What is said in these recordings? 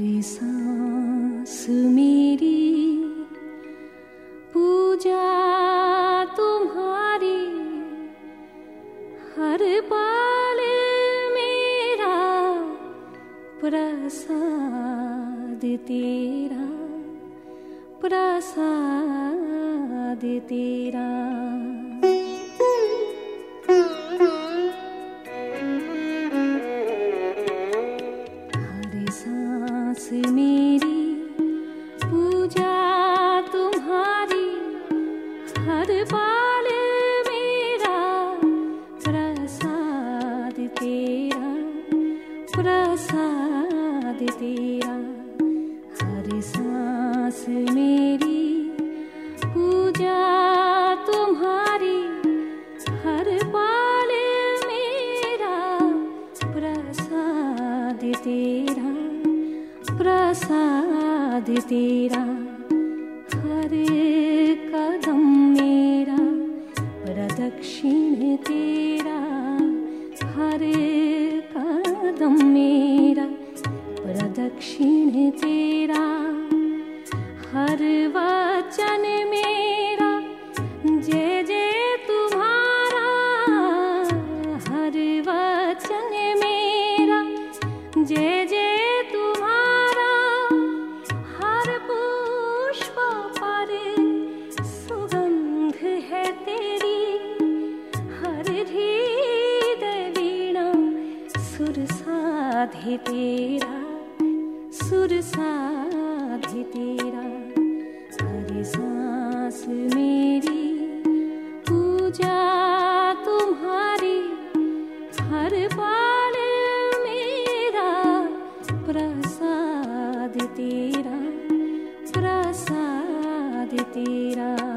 हर सांस मेरी। पूजा तुम्हारी। हर पाल मेरा प्रसाद तेरा प्रसाद तेरा। मेरा प्रसाद तेरा प्रसाद तेरा। हर सांस मेरी, पूजा तुम्हारी। हर बाल मेरा प्रसाद तेरा प्रसाद तेरा। हर कदम मेरा प्रदक्षिण तेरा हर कदम मेरा। प्रदक्षिण तेरा, हर वचन मेरा। जय जय तुम्हारा, हर वचन मेरा। जय साधे तेरा, सुर साधे तेरा। हर सांस मेरी, पूजा तुम्हारी, हर बाल मेरा। प्रसाद तेरा प्रसाद तेरा।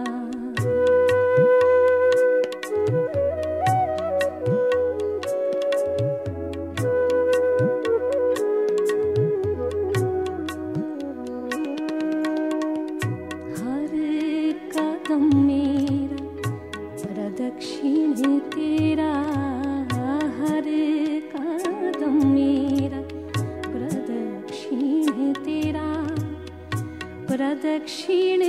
मेरा प्रदक्षिण तेरा प्रदक्षिण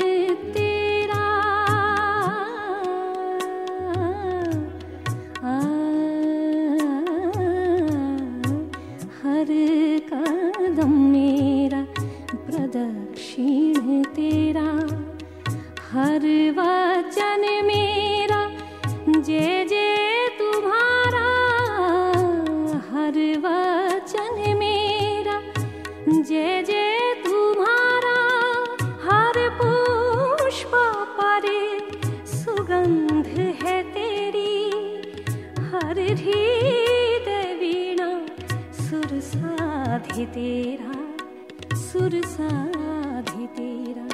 साधे तेरा, सुर साधे तेरा,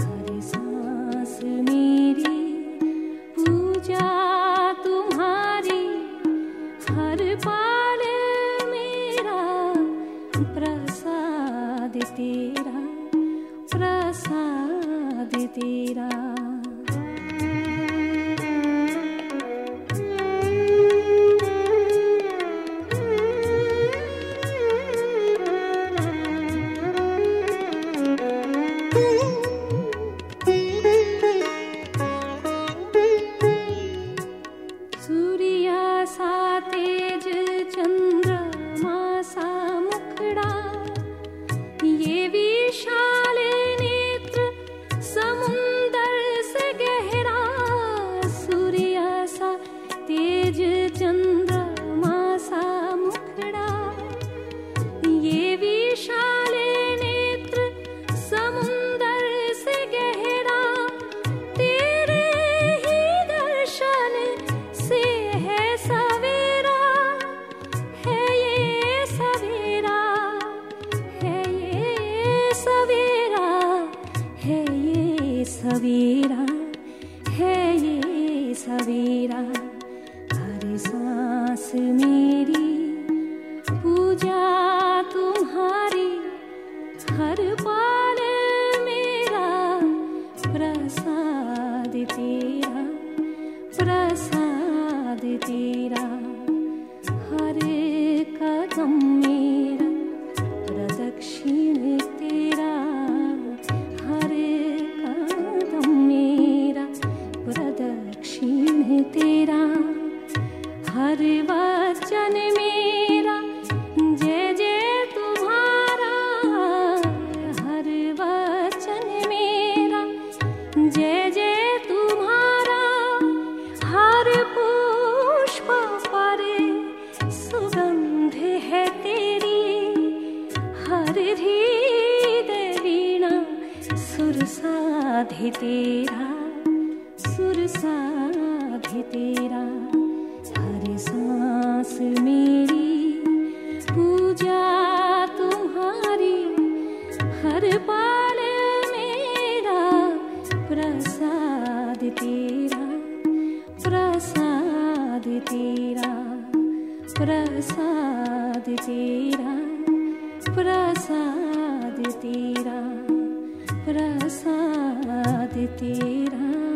हर सांस मेरी, पूजा तुम्हारी, हर बाल मेरा, प्रसाद तेरा प्रसाद तेरा। सूर्या सा सवेरा है ये सवेरा, है ये सवेरा। हर सांस मेरी, पूजा तुम्हारी। हर पाल मेरा, प्रसाद तेरा प्रसाद तेरा। हर कदम हर वचन मेरा जय जय तुम्हारा, हर वचन मेरा जय जय तुम्हारा, हर पुष्प पर सुगंध है तेरी, हर हृदय वीणा सुर साधे तेरा सुर साधे तेरा हर सांस मेरी। पूजा तुम्हारी, हर पल मेरा। प्रसाद तेरा प्रसाद तेरा प्रसाद तेरा प्रसाद तेरा प्रसाद तेरा।